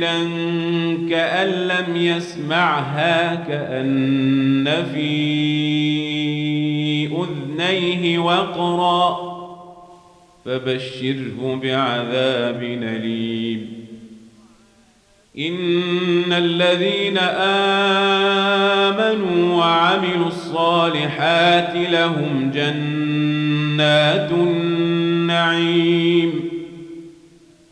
مستكبرا كأن لم يسمعها كأن في أذنيه وقرا فبشره بعذاب أليم. إن الذين آمنوا وعملوا الصالحات لهم جنات النعيم.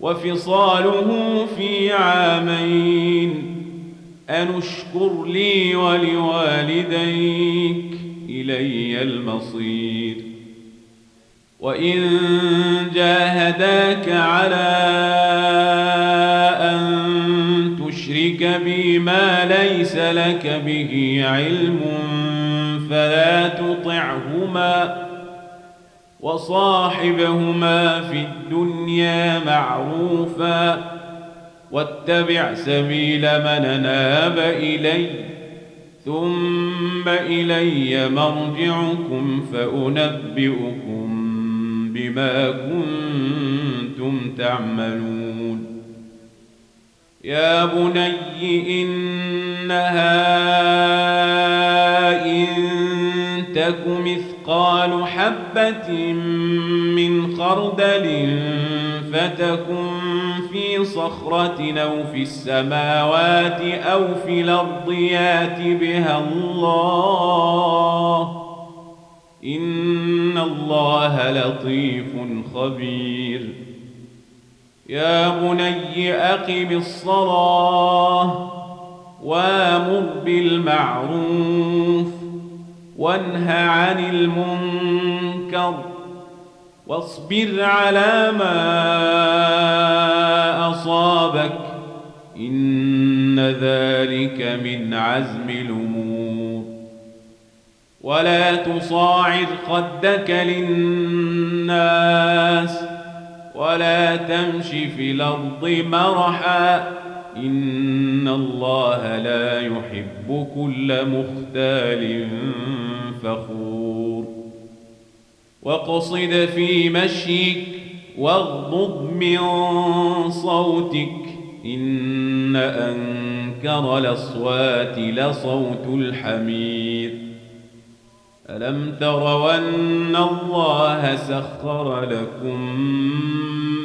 وفصاله في عامين. أنشكر لي ولوالديك إلي المصير. وإن جاهداك على أن تشرك بي ما ليس لك به علم فلا تطعهما. وصاحبهما في الدنيا معروفا واتبع سبيل من ناب إلي ثم إلي مرجعكم فأنبئكم بما كنتم تعملون. يا بني إنها إن تك مثقال حبة من خردل فتكن في صخرة أو في السماوات أو في الأرض يات بها الله. إن الله لطيف خبير. يا بني أقم الصلاة وأمر بالمعروف وانه عن المنكر واصبر على ما أصابك إن ذلك من عزم الأمور. ولا تصاعد خدك للناس ولا تمش في الأرض مرحا إن الله لا يحب كل مختال فخور واقصد في مشيك واغضض من صوتك إن أنكر الأصوات لصوت الحمير ألم تروا أن الله سخر لكم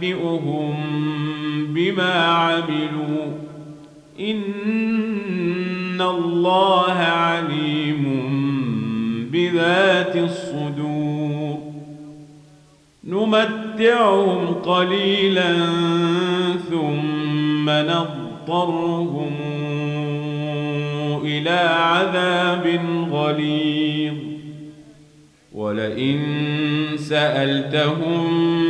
فننبئهم بما عملوا. إن الله عليم بذات الصدور. نمتعهم قليلا ثم نضطرهم إلى عذاب غليظ. ولئن سألتهم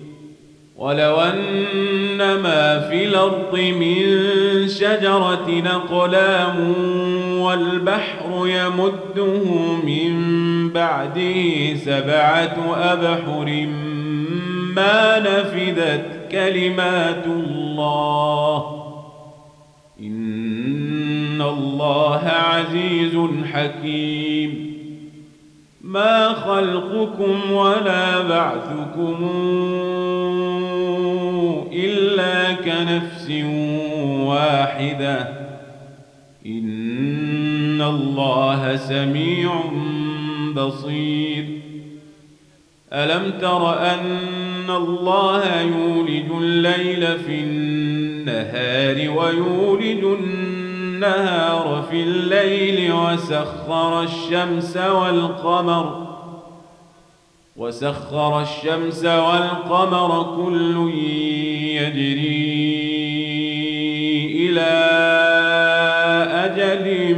ولو أن ما في الأرض من شجرة أقلام والبحر يمده من بعده سبعة أبحر ما نفدت كلمات الله. إن الله عزيز حكيم. ما خلقكم ولا بعثكم إلا كنفس واحدة. إن الله سميع بصير. ألم تر أن الله يولج الليل في النهار ويولج النهار في الليل وسخر الشمس والقمر وسخر الشمس والقمر كل يجري إلى أجل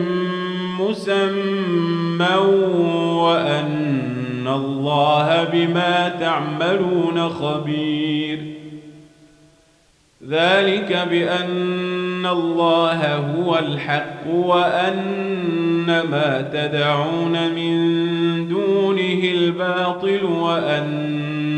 مسمى وأن الله بما تعملون خبير. ذلك بأن الله هو الحق وأن ما تدعون من دونه الباطل وأن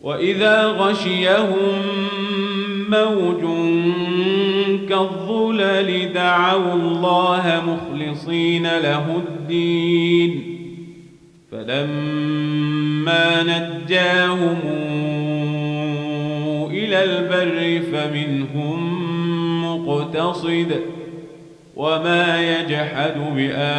وإذا غشيهم موج كالظلل دعوا الله مخلصين له الدين فلما نجاهم إلى البر فمنهم مقتصد وما يجحد بآياتنا